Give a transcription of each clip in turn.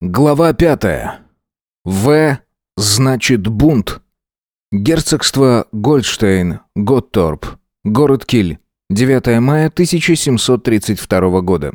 Глава пятая. В значит бунт. Герцогство Гольдштейн, Готторп, город Киль, 9 мая 1732 года.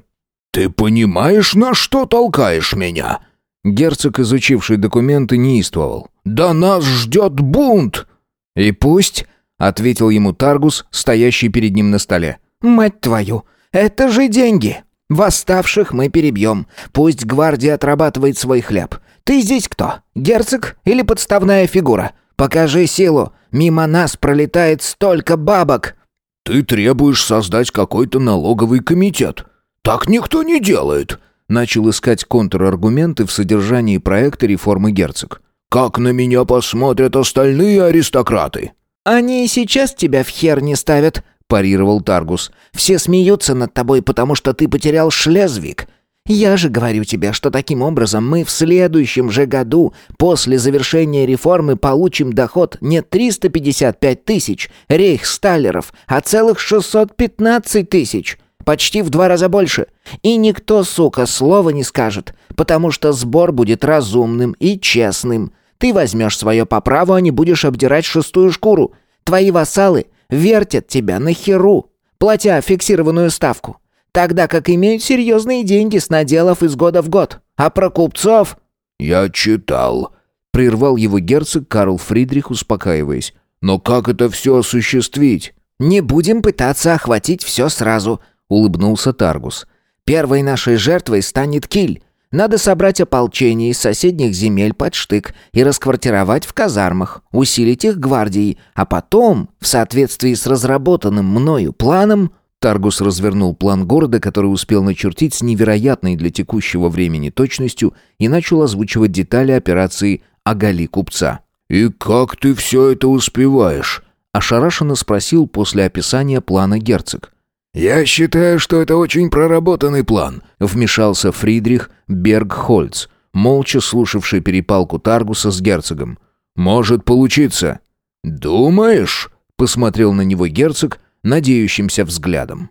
«Ты понимаешь, на что толкаешь меня?» Герцог, изучивший документы, неистовал. «Да нас ждет бунт!» «И пусть», — ответил ему Таргус, стоящий перед ним на столе. «Мать твою, это же деньги!» Восставших мы перебьем. Пусть гвардия отрабатывает свой хлеб. Ты здесь кто? Герцог или подставная фигура? Покажи силу. Мимо нас пролетает столько бабок. Ты требуешь создать какой-то налоговый комитет. Так никто не делает. Начал искать контраргументы в содержании проекта реформы герцог. Как на меня посмотрят остальные аристократы? Они и сейчас тебя в хер не ставят, парировал Таргус. «Все смеются над тобой, потому что ты потерял Шлезвик. Я же говорю тебе, что таким образом мы в следующем же году, после завершения реформы, получим доход не 355 тысяч рейхсталлеров, а целых 615 тысяч. Почти в два раза больше. И никто, сука, слова не скажет, потому что сбор будет разумным и честным. Ты возьмешь свое по праву, а не будешь обдирать шестую шкуру. Твои вассалы вертят тебя на херу, платя фиксированную ставку, тогда как имеют серьезные деньги с наделов из года в год. А про купцов...» «Я читал», — прервал его герцог Карл Фридрих, успокаиваясь. «Но как это все осуществить?» «Не будем пытаться охватить все сразу», — улыбнулся Таргус. «Первой нашей жертвой станет Киль. Надо собрать ополчение из соседних земель под штык и расквартировать в казармах, усилить их гвардией, а потом, в соответствии с разработанным мною планом, Таргус развернул план города, который успел начертить с невероятной для текущего времени точностью и начал озвучивать детали операции «Оголи купца». «И как ты все это успеваешь?» – ошарашенно спросил после описания плана герцог. «Я считаю, что это очень проработанный план», — вмешался Фридрих Бергхольц, молча слушавший перепалку Таргуса с герцогом. «Может получиться». «Думаешь?» — посмотрел на него герцог, надеющимся взглядом.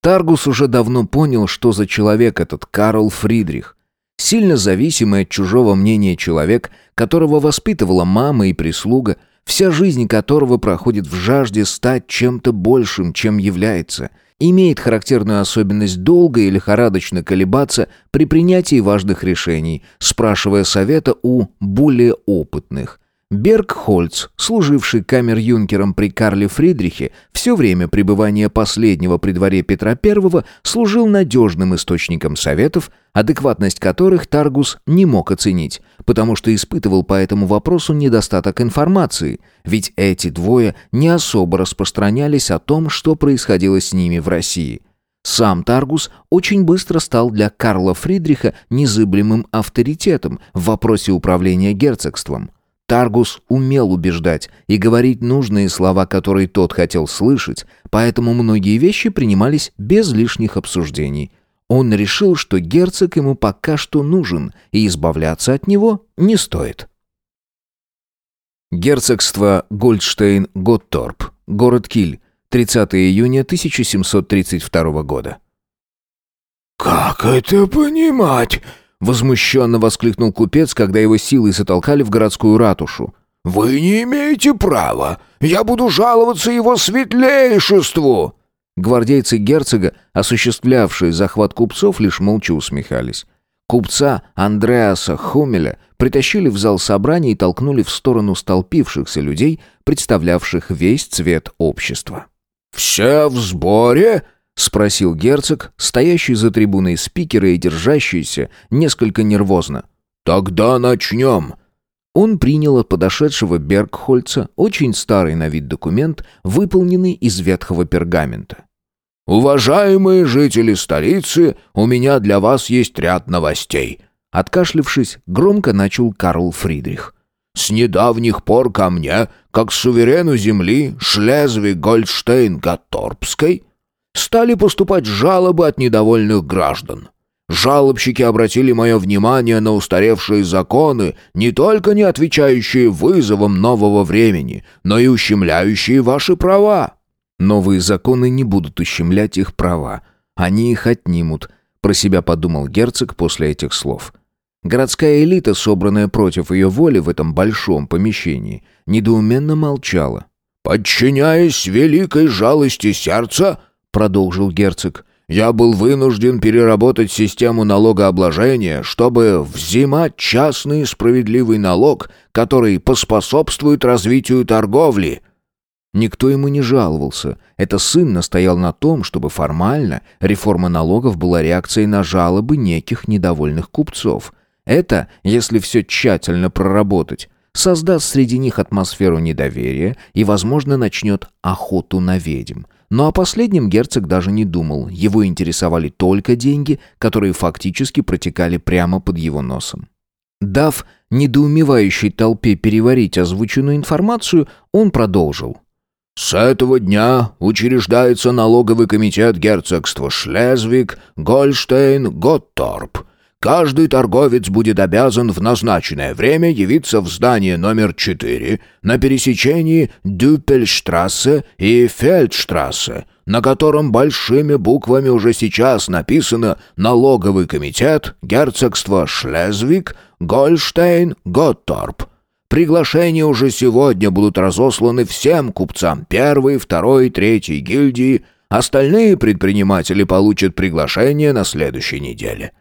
Таргус уже давно понял, что за человек этот Карл Фридрих. Сильно зависимый от чужого мнения человек, которого воспитывала мама и прислуга, вся жизнь которого проходит в жажде стать чем-то большим, чем является — имеет характерную особенность долго и лихорадочно колебаться при принятии важных решений, спрашивая совета у более опытных. Бергхольц, служивший камер-юнкером при Карле Фридрихе, все время пребывания последнего при дворе Петра I служил надежным источником советов, адекватность которых Таргус не мог оценить, потому что испытывал по этому вопросу недостаток информации, ведь эти двое не особо распространялись о том, что происходило с ними в России. Сам Таргус очень быстро стал для Карла Фридриха незыблемым авторитетом в вопросе управления герцогством. Таргус умел убеждать и говорить нужные слова, которые тот хотел слышать, поэтому многие вещи принимались без лишних обсуждений. Он решил, что герцог ему пока что нужен, и избавляться от него не стоит. Герцогство Гольдштейн-Готторп, город Киль, 30 июня 1732 года. «Как это понимать?» Возмущенно воскликнул купец, когда его силой затолкали в городскую ратушу. «Вы не имеете права! Я буду жаловаться его светлейшеству!» Гвардейцы герцога, осуществлявшие захват купцов, лишь молча усмехались. Купца Андреаса Хумеля притащили в зал собраний и толкнули в сторону столпившихся людей, представлявших весь цвет общества. «Все в сборе?» — спросил герцог, стоящий за трибуной спикера и держащийся несколько нервозно. «Тогда начнем!» Он принял от подошедшего Бергхольца очень старый на вид документ, выполненный из ветхого пергамента. «Уважаемые жители столицы, у меня для вас есть ряд новостей!» Откашлившись, громко начал Карл Фридрих. «С недавних пор ко мне, как суверену земли Шлезвиг-Гольдштейн-Гатторпской, стали поступать жалобы от недовольных граждан. Жалобщики обратили мое внимание на устаревшие законы, не только не отвечающие вызовам нового времени, но и ущемляющие ваши права. Новые законы не будут ущемлять их права. Они их отнимут, про себя подумал герцог после этих слов. Городская элита, собранная против ее воли в этом большом помещении, недоуменно молчала. «Подчиняясь великой жалости сердца», — продолжил герцог, «я был вынужден переработать систему налогообложения, чтобы взимать частный справедливый налог, который поспособствует развитию торговли». Никто ему не жаловался. Это сын настоял на том, чтобы формально реформа налогов была реакцией на жалобы неких недовольных купцов. Это, если все тщательно проработать, создаст среди них атмосферу недоверия и, возможно, начнет охоту на ведьм. Но о последнем герцог даже не думал. Его интересовали только деньги, которые фактически протекали прямо под его носом. Дав недоумевающей толпе переварить озвученную информацию, он продолжил. С этого дня учреждается налоговый комитет герцогства Шлезвиг, Гольштейн, Готторп. Каждый торговец будет обязан в назначенное время явиться в здание номер 4 на пересечении Дюпельштрассе и Фельдштрассе, на котором большими буквами уже сейчас написано «Налоговый комитет герцогства Шлезвиг, Гольштейн, Готторп». Приглашения уже сегодня будут разосланы всем купцам первой, второй, третьей гильдии. Остальные предприниматели получат приглашение на следующей неделе.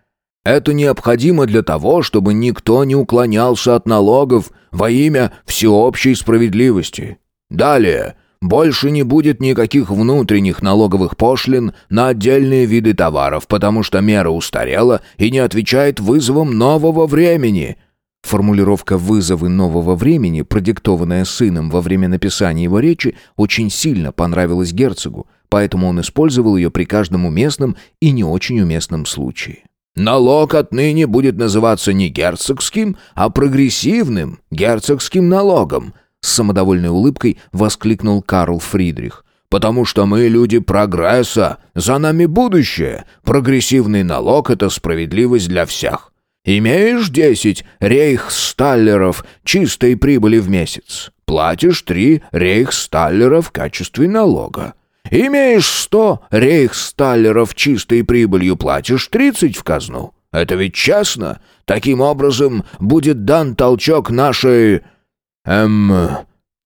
Это необходимо для того, чтобы никто не уклонялся от налогов во имя всеобщей справедливости. Далее, больше не будет никаких внутренних налоговых пошлин на отдельные виды товаров, потому что мера устарела и не отвечает вызовам нового времени – Формулировка «вызовы нового времени», продиктованная сыном во время написания его речи, очень сильно понравилась герцогу, поэтому он использовал ее при каждом уместном и не очень уместном случае. «Налог отныне будет называться не герцогским, а прогрессивным герцогским налогом», с самодовольной улыбкой воскликнул Карл Фридрих. «Потому что мы люди прогресса, за нами будущее. Прогрессивный налог — это справедливость для всех. Имеешь десять рейхсталлеров чистой прибыли в месяц. Платишь три рейхсталлера в качестве налога. Имеешь сто рейхсталлеров чистой прибылью, платишь тридцать в казну. Это ведь честно. Таким образом будет дан толчок нашей... Эм...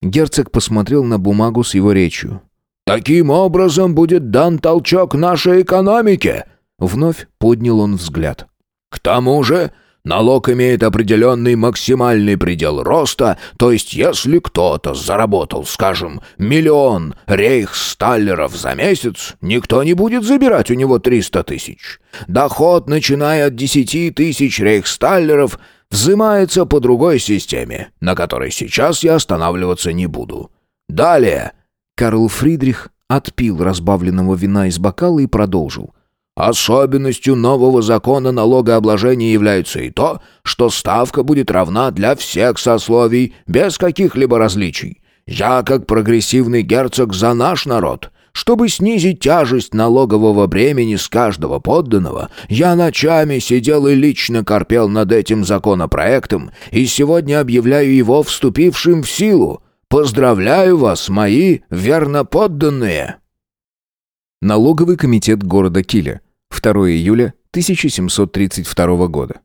Герцог посмотрел на бумагу с его речью. «Таким образом будет дан толчок нашей экономике!» Вновь поднял он взгляд. К тому же налог имеет определенный максимальный предел роста, то есть если кто-то заработал, скажем, миллион рейхсталлеров за месяц, никто не будет забирать у него 300 тысяч. Доход, начиная от 10 тысяч рейхсталлеров, взимается по другой системе, на которой сейчас я останавливаться не буду. Далее. Карл Фридрих отпил разбавленного вина из бокала и продолжил. Особенностью нового закона налогообложения является и то, что ставка будет равна для всех сословий, без каких-либо различий. Я, как прогрессивный герцог, за наш народ. Чтобы снизить тяжесть налогового бремени с каждого подданного, я ночами сидел и лично корпел над этим законопроектом, и сегодня объявляю его вступившим в силу. Поздравляю вас, мои верноподданные!» Налоговый комитет города Киля. 2 июля 1732 года.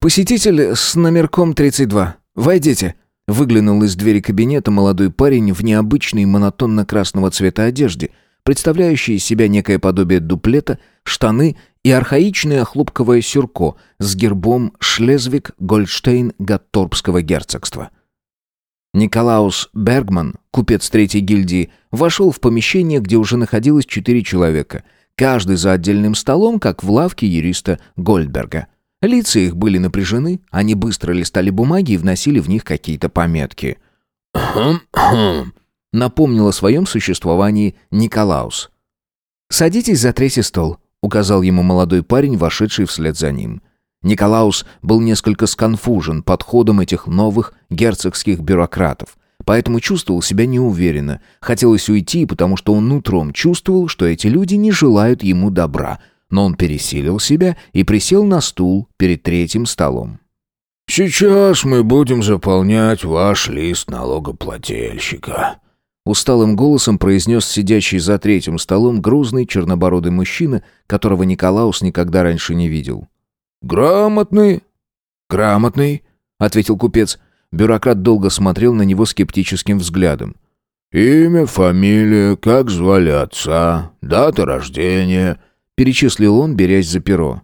«Посетитель с номерком 32. Войдите». Выглянул из двери кабинета молодой парень в необычной монотонно-красного цвета одежде, представляющей из себя некое подобие дуплета, штаны и архаичное хлопковое сюрко с гербом Шлезвиг-Гольдштейн-Гатторпского герцогства. Николаус Бергман, купец третьей гильдии, вошел в помещение, где уже находилось четыре человека – Каждый за отдельным столом, как в лавке юриста Гольдберга. Лица их были напряжены, они быстро листали бумаги и вносили в них какие-то пометки. «Хм-хм», напомнил о своем существовании Николаус. «Садитесь за третий стол», — указал ему молодой парень, вошедший вслед за ним. Николаус был несколько сконфужен подходом этих новых герцогских бюрократов поэтому чувствовал себя неуверенно. Хотелось уйти, потому что он утром чувствовал, что эти люди не желают ему добра. Но он пересилил себя и присел на стул перед третьим столом. «Сейчас мы будем заполнять ваш лист налогоплательщика», Усталым голосом произнес сидящий за третьим столом грузный чернобородый мужчина, которого Николаус никогда раньше не видел. «Грамотный, грамотный», — ответил купец. Бюрократ долго смотрел на него скептическим взглядом. «Имя, фамилия, как звали отца, дата рождения», — перечислил он, берясь за перо.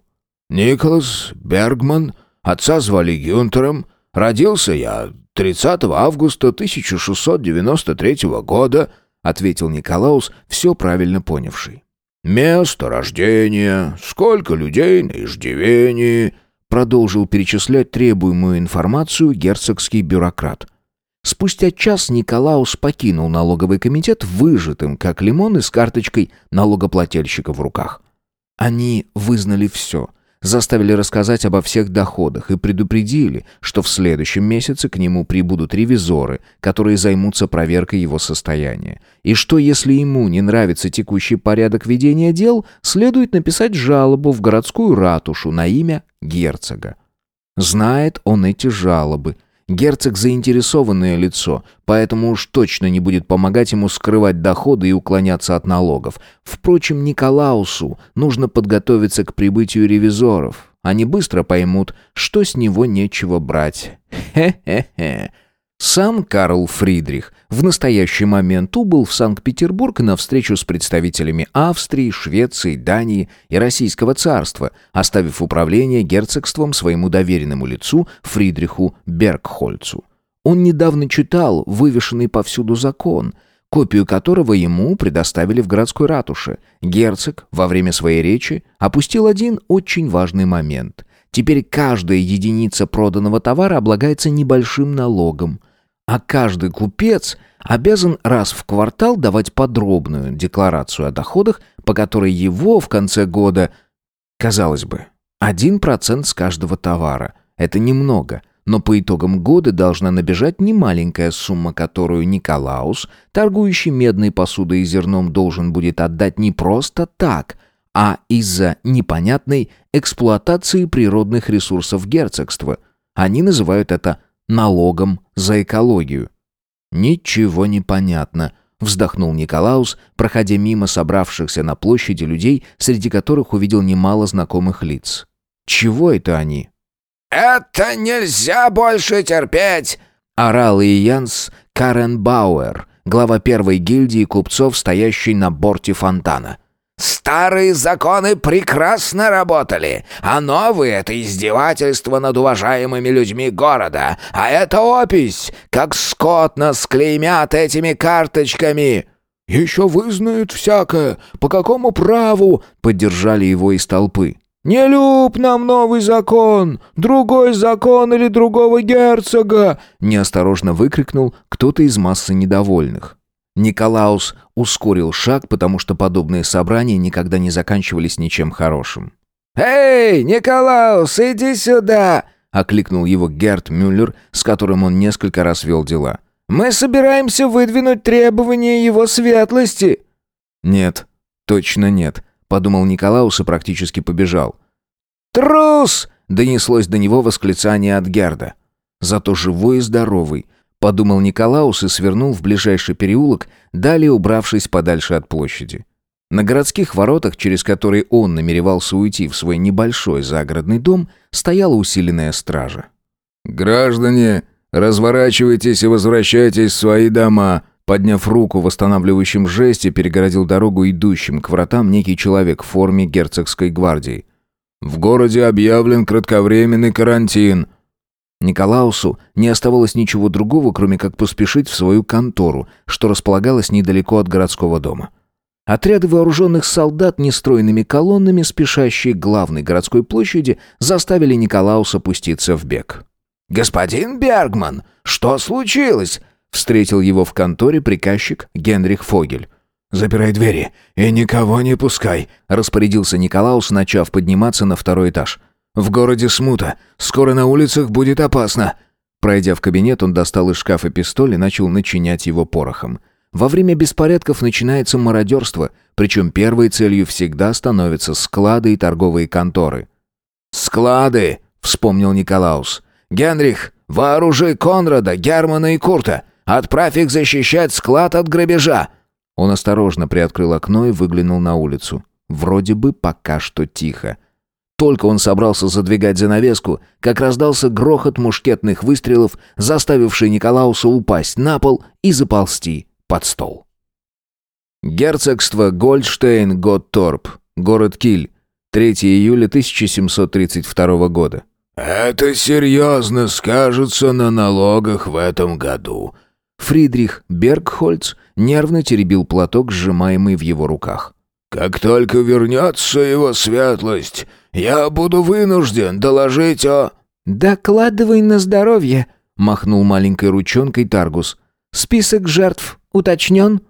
«Николас Бергман, отца звали Гюнтером, родился я 30 августа 1693 года», — ответил Николаус, все правильно понявший. «Место рождения, сколько людей на иждивении», — продолжил перечислять требуемую информацию герцогский бюрократ. Спустя час Николаус покинул налоговый комитет выжатым, как лимон, и с карточкой налогоплательщика в руках. Они вызнали все — заставили рассказать обо всех доходах и предупредили, что в следующем месяце к нему прибудут ревизоры, которые займутся проверкой его состояния. И что, если ему не нравится текущий порядок ведения дел, следует написать жалобу в городскую ратушу на имя герцога. Знает он эти жалобы – Герцог заинтересованное лицо, поэтому уж точно не будет помогать ему скрывать доходы и уклоняться от налогов. Впрочем, Николаусу нужно подготовиться к прибытию ревизоров. Они быстро поймут, что с него нечего брать. Хе-хе-хе. Сам Карл Фридрих в настоящий момент убыл в Санкт-Петербург на встречу с представителями Австрии, Швеции, Дании и Российского царства, оставив управление герцогством своему доверенному лицу Фридриху Бергхольцу. Он недавно читал вывешенный повсюду закон, копию которого ему предоставили в городской ратуше. Герцог во время своей речи опустил один очень важный момент. Теперь каждая единица проданного товара облагается небольшим налогом – а каждый купец обязан раз в квартал давать подробную декларацию о доходах, по которой его в конце года, казалось бы, 1% с каждого товара. Это немного, но по итогам года должна набежать немаленькая сумма, которую Николаус, торгующий медной посудой и зерном, должен будет отдать не просто так, а из-за непонятной эксплуатации природных ресурсов герцогства. Они называют это налогом за экологию. Ничего не понятно, вздохнул Николаус, проходя мимо собравшихся на площади людей, среди которых увидел немало знакомых лиц. Чего это они? Это нельзя больше терпеть, орал Иянс Каренбауэр, глава первой гильдии купцов, стоящий на борте фонтана. Старые законы прекрасно работали, а новые — это издевательство над уважаемыми людьми города. А это опись, как скот нас клеймят этими карточками. «Еще вызнают всякое. По какому праву?» — поддержали его из толпы. «Не люб нам новый закон! Другой закон или другого герцога!» — неосторожно выкрикнул кто-то из массы недовольных. Николаус ускорил шаг, потому что подобные собрания никогда не заканчивались ничем хорошим. «Эй, Николаус, иди сюда!» — окликнул его Герт Мюллер, с которым он несколько раз вел дела. «Мы собираемся выдвинуть требования его светлости!» «Нет, точно нет», — подумал Николаус и практически побежал. «Трус!» — донеслось до него восклицание от Герда. Зато живой и здоровый — подумал Николаус и свернул в ближайший переулок, далее убравшись подальше от площади. На городских воротах, через которые он намеревался уйти в свой небольшой загородный дом, стояла усиленная стража. «Граждане, разворачивайтесь и возвращайтесь в свои дома», Подняв руку в восстанавливающем жесте, перегородил дорогу идущим к вратам некий человек в форме герцогской гвардии. «В городе объявлен кратковременный карантин. Николаусу не оставалось ничего другого, кроме как поспешить в свою контору, что располагалась недалеко от городского дома. Отряды вооруженных солдат нестройными колоннами, спешащие к главной городской площади, заставили Николауса пуститься в бег. «Господин Бергман, что случилось?» Встретил его в конторе приказчик Генрих Фогель. «Запирай двери и никого не пускай», — распорядился Николаус, начав подниматься на второй этаж. В городе смута. Скоро на улицах будет опасно». Пройдя в кабинет, он достал из шкафа пистоль и начал начинять его порохом. Во время беспорядков начинается мародерство, причем первой целью всегда становятся склады и торговые конторы. «Склады!» — вспомнил Николаус. «Генрих, вооружи Конрада, Германа и Курта. Отправь их защищать склад от грабежа!» Он осторожно приоткрыл окно и выглянул на улицу. Вроде бы пока что тихо. Только он собрался задвигать занавеску, как раздался грохот мушкетных выстрелов, заставивший Николауса упасть на пол и заползти под стол. Герцогство Гольдштейн-Готторп, город Киль, 3 июля 1732 года. «Это серьезно скажется на налогах в этом году». Фридрих Бергхольц нервно теребил платок, сжимаемый в его руках. «Как только вернется его светлость, я буду вынужден доложить о...» «Докладывай на здоровье», — махнул маленькой ручонкой Таргус. «Список жертв уточнен?»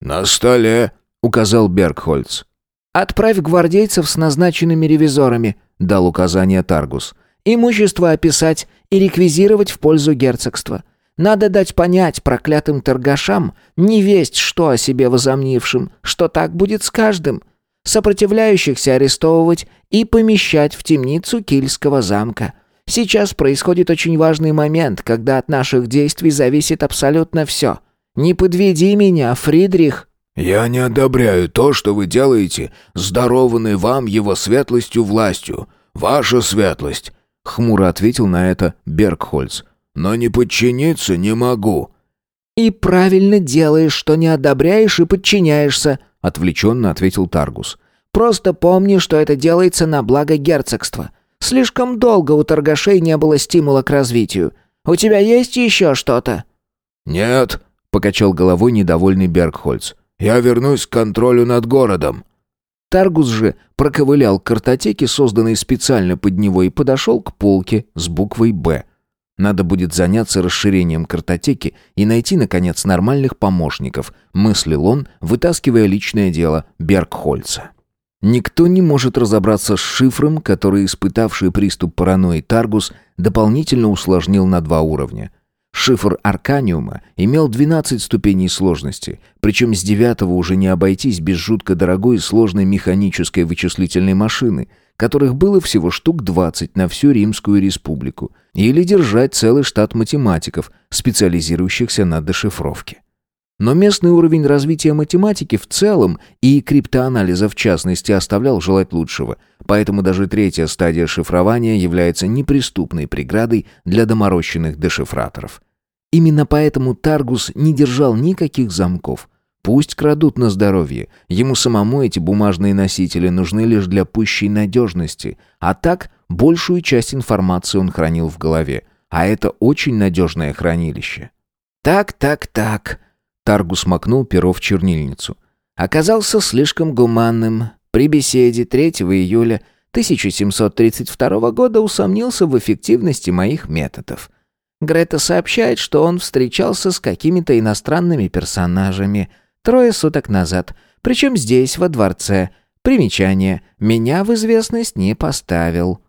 «На столе», — указал Бергхольц. «Отправь гвардейцев с назначенными ревизорами», — дал указание Таргус. «Имущество описать и реквизировать в пользу герцогства. Надо дать понять проклятым торгашам, не весть что о себе возомнившим, что так будет с каждым. Сопротивляющихся арестовывать и помещать в темницу Кильского замка. Сейчас происходит очень важный момент, когда от наших действий зависит абсолютно все. Не подведи меня, Фридрих!» «Я не одобряю то, что вы делаете, здорованной вам его светлостью властью. Ваша светлость!» — хмуро ответил на это Бергхольц но не подчиниться не могу». «И правильно делаешь, что не одобряешь и подчиняешься», — отвлеченно ответил Таргус. «Просто помни, что это делается на благо герцогства. Слишком долго у торгашей не было стимула к развитию. У тебя есть еще что-то?» «Нет», — покачал головой недовольный Бергхольц. «Я вернусь к контролю над городом». Таргус же проковылял к картотеке, созданной специально под него, и подошел к полке с буквой «Б». Надо будет заняться расширением картотеки и найти, наконец, нормальных помощников, мыслил он, вытаскивая личное дело Бергхольца. Никто не может разобраться с шифром, который испытавший приступ паранойи Таргус дополнительно усложнил на два уровня. Шифр Арканиума имел 12 ступеней сложности, причем с девятого уже не обойтись без жутко дорогой и сложной механической вычислительной машины – которых было всего штук 20 на всю Римскую республику, или держать целый штат математиков, специализирующихся на дешифровке. Но местный уровень развития математики в целом и криптоанализа в частности оставлял желать лучшего, поэтому даже третья стадия шифрования является неприступной преградой для доморощенных дешифраторов. Именно поэтому Таргус не держал никаких замков – Пусть крадут на здоровье. Ему самому эти бумажные носители нужны лишь для пущей надежности. А так, большую часть информации он хранил в голове. А это очень надежное хранилище. «Так, так, так», — Таргус макнул перо в чернильницу. «Оказался слишком гуманным. При беседе 3 июля 1732 года усомнился в эффективности моих методов. Грета сообщает, что он встречался с какими-то иностранными персонажами — Трое суток назад. Причем здесь, во дворце. Примечание. Меня в известность не поставил.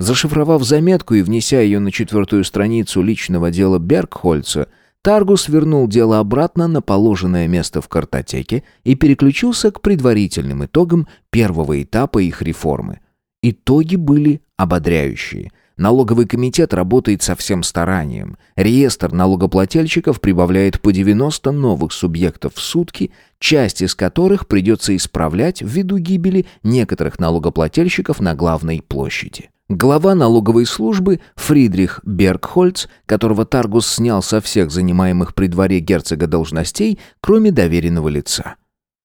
Зашифровав заметку и внеся ее на четвертую страницу личного дела Бергхольца, Таргус вернул дело обратно на положенное место в картотеке и переключился к предварительным итогам первого этапа их реформы. Итоги были ободряющие – Налоговый комитет работает со всем старанием. Реестр налогоплательщиков прибавляет по 90 новых субъектов в сутки, часть из которых придется исправлять ввиду гибели некоторых налогоплательщиков на главной площади. Глава налоговой службы Фридрих Бергхольц, которого Таргус снял со всех занимаемых при дворе герцога должностей, кроме доверенного лица –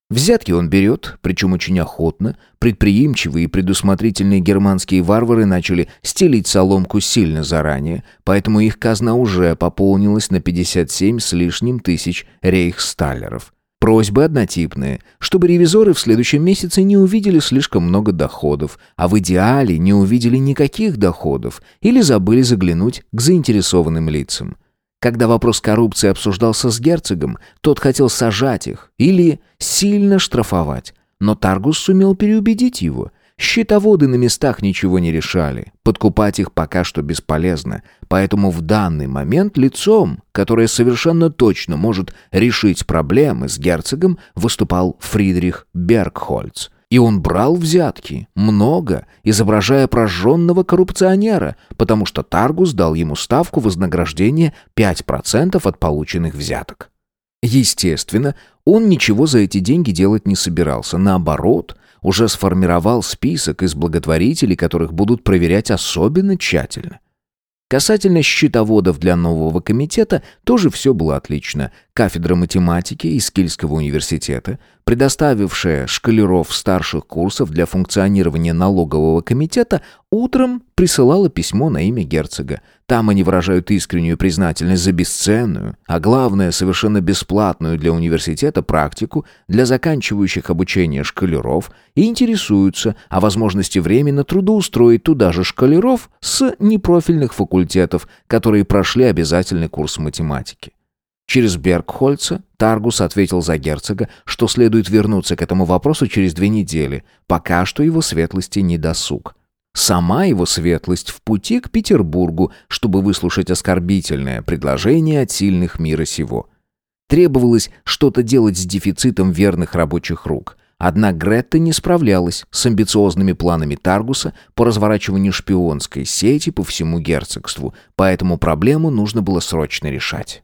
Взятки он берет, причем очень охотно. Предприимчивые и предусмотрительные германские варвары начали стелить соломку сильно заранее, поэтому их казна уже пополнилась на 57 с лишним тысяч рейхсталлеров. Просьбы однотипные, чтобы ревизоры в следующем месяце не увидели слишком много доходов, а в идеале не увидели никаких доходов или забыли заглянуть к заинтересованным лицам. Когда вопрос коррупции обсуждался с герцогом, тот хотел сажать их или сильно штрафовать. Но Таргус сумел переубедить его. Счетоводы на местах ничего не решали. Подкупать их пока что бесполезно. Поэтому в данный момент лицом, которое совершенно точно может решить проблемы с герцогом, выступал Фридрих Бергхольц – и он брал взятки, много, изображая прожженного коррупционера, потому что Таргус дал ему ставку вознаграждения 5% от полученных взяток. Естественно, он ничего за эти деньги делать не собирался. Наоборот, уже сформировал список из благотворителей, которых будут проверять особенно тщательно. Касательно счетоводов для нового комитета тоже все было отлично. Кафедра математики из Кильского университета, предоставившая шкалеров старших курсов для функционирования налогового комитета, утром присылала письмо на имя герцога. Там они выражают искреннюю признательность за бесценную, а главное, совершенно бесплатную для университета практику для заканчивающих обучение шкалеров и интересуются о возможности временно трудоустроить туда же шкалеров с непрофильных факультетов, которые прошли обязательный курс математики. Через Бергхольца Таргус ответил за герцога, что следует вернуться к этому вопросу через две недели, пока что его светлости не досуг. Сама его светлость в пути к Петербургу, чтобы выслушать оскорбительное предложение от сильных мира сего. Требовалось что-то делать с дефицитом верных рабочих рук. Одна Гретта не справлялась с амбициозными планами Таргуса по разворачиванию шпионской сети по всему герцогству, поэтому проблему нужно было срочно решать.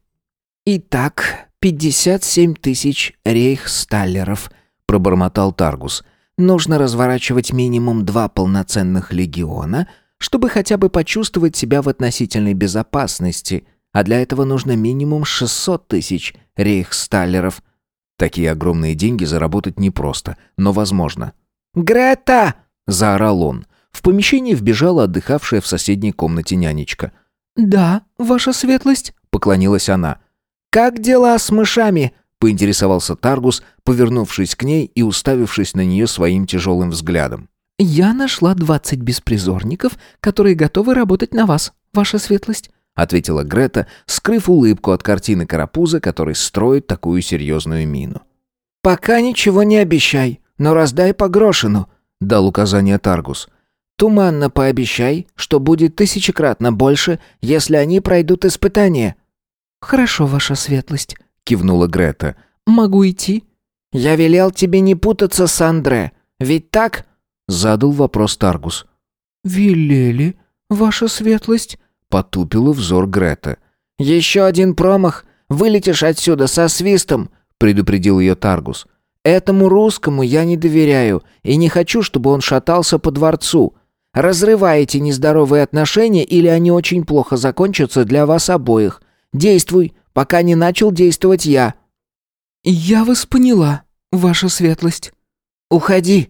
«Итак, пятьдесят семь тысяч рейхсталлеров», — пробормотал Таргус. «Нужно разворачивать минимум два полноценных легиона, чтобы хотя бы почувствовать себя в относительной безопасности, а для этого нужно минимум шестьсот тысяч рейхсталлеров». Такие огромные деньги заработать непросто, но возможно. «Грета!» — заорал он. В помещение вбежала отдыхавшая в соседней комнате нянечка. «Да, ваша светлость», — поклонилась она. «Как дела с мышами?» — поинтересовался Таргус, повернувшись к ней и уставившись на нее своим тяжелым взглядом. «Я нашла двадцать беспризорников, которые готовы работать на вас, ваша светлость», — ответила Грета, скрыв улыбку от картины карапуза, который строит такую серьезную мину. «Пока ничего не обещай, но раздай по грошину», — дал указание Таргус. «Туманно пообещай, что будет тысячекратно больше, если они пройдут испытание». «Хорошо, ваша светлость», — кивнула Грета. «Могу идти?» «Я велел тебе не путаться с Андре. Ведь так?» — задал вопрос Таргус. «Велели, ваша светлость?» — потупила взор Грета. «Еще один промах. Вылетишь отсюда со свистом», — предупредил ее Таргус. «Этому русскому я не доверяю и не хочу, чтобы он шатался по дворцу. Разрываете нездоровые отношения или они очень плохо закончатся для вас обоих. Действуй, пока не начал действовать я». «Я вас поняла, ваша светлость». «Уходи».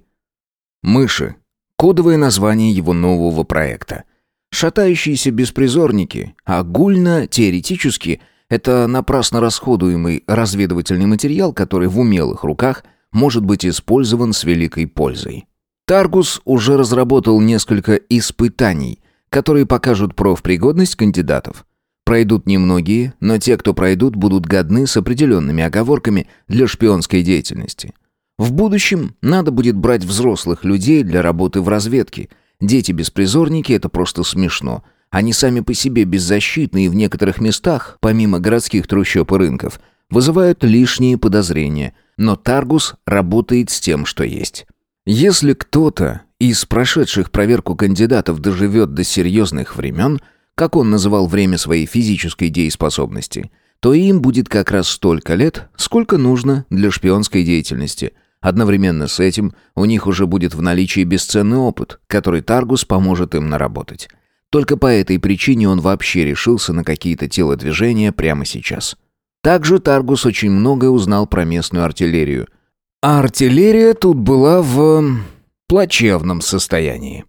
«Мыши» — кодовое название его нового проекта. Шатающиеся беспризорники, а гульно-теоретически это напрасно расходуемый разведывательный материал, который в умелых руках может быть использован с великой пользой. Таргус уже разработал несколько испытаний, которые покажут профпригодность кандидатов. Пройдут немногие, но те, кто пройдут, будут годны с определенными оговорками для шпионской деятельности. В будущем надо будет брать взрослых людей для работы в разведке. Дети-беспризорники – это просто смешно. Они сами по себе беззащитны и в некоторых местах, помимо городских трущоб и рынков, вызывают лишние подозрения. Но Таргус работает с тем, что есть. Если кто-то из прошедших проверку кандидатов доживет до серьезных времен – как он называл время своей физической дееспособности, то им будет как раз столько лет, сколько нужно для шпионской деятельности. Одновременно с этим у них уже будет в наличии бесценный опыт, который Таргус поможет им наработать. Только по этой причине он вообще решился на какие-то телодвижения прямо сейчас. Также Таргус очень многое узнал про местную артиллерию. А артиллерия тут была в... плачевном состоянии.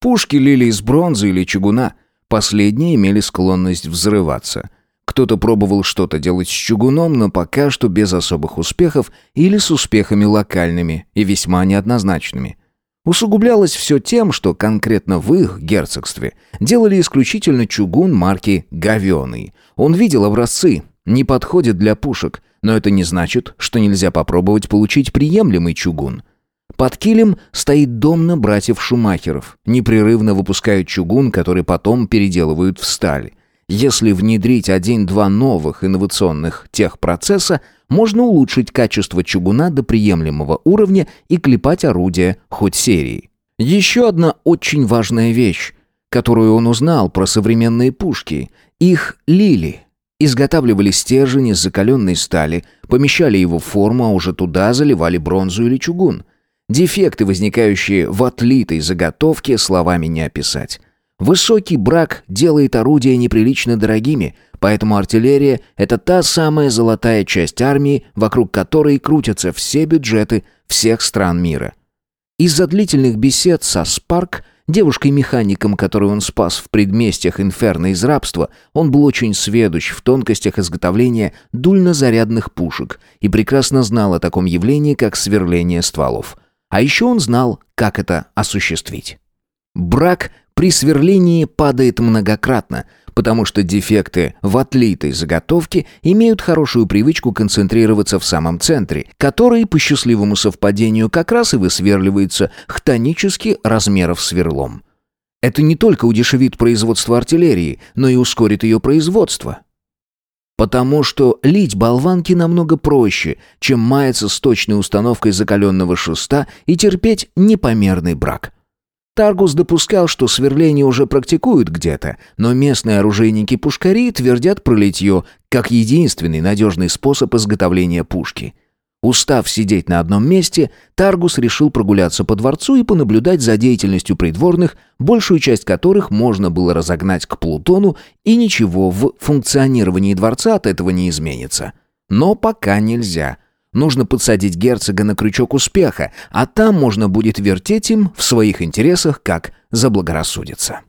Пушки лили из бронзы или чугуна – Последние имели склонность взрываться. Кто-то пробовал что-то делать с чугуном, но пока что без особых успехов или с успехами локальными и весьма неоднозначными. Усугублялось все тем, что конкретно в их герцогстве делали исключительно чугун марки «Говеный». Он видел образцы, не подходит для пушек, но это не значит, что нельзя попробовать получить приемлемый чугун – под килем стоит дом на братьев Шумахеров. Непрерывно выпускают чугун, который потом переделывают в сталь. Если внедрить один-два новых инновационных техпроцесса, можно улучшить качество чугуна до приемлемого уровня и клепать орудия хоть серии. Еще одна очень важная вещь, которую он узнал про современные пушки. Их лили. Изготавливали стержень из закаленной стали, помещали его в форму, а уже туда заливали бронзу или чугун – Дефекты, возникающие в отлитой заготовке, словами не описать. Высокий брак делает орудия неприлично дорогими, поэтому артиллерия – это та самая золотая часть армии, вокруг которой крутятся все бюджеты всех стран мира. Из-за длительных бесед со Спарк, девушкой-механиком, которую он спас в предместьях Инферно из рабства, он был очень сведущ в тонкостях изготовления дульнозарядных пушек и прекрасно знал о таком явлении, как сверление стволов. А еще он знал, как это осуществить. Брак при сверлении падает многократно, потому что дефекты в отлитой заготовке имеют хорошую привычку концентрироваться в самом центре, который по счастливому совпадению как раз и высверливается хтонически размеров сверлом. Это не только удешевит производство артиллерии, но и ускорит ее производство. Потому что лить болванки намного проще, чем маяться с точной установкой закаленного шеста и терпеть непомерный брак. Таргус допускал, что сверление уже практикуют где-то, но местные оружейники-пушкари твердят про литье как единственный надежный способ изготовления пушки. Устав сидеть на одном месте, Таргус решил прогуляться по дворцу и понаблюдать за деятельностью придворных, большую часть которых можно было разогнать к Плутону, и ничего в функционировании дворца от этого не изменится. Но пока нельзя – Нужно подсадить герцога на крючок успеха, а там можно будет вертеть им в своих интересах, как заблагорассудится.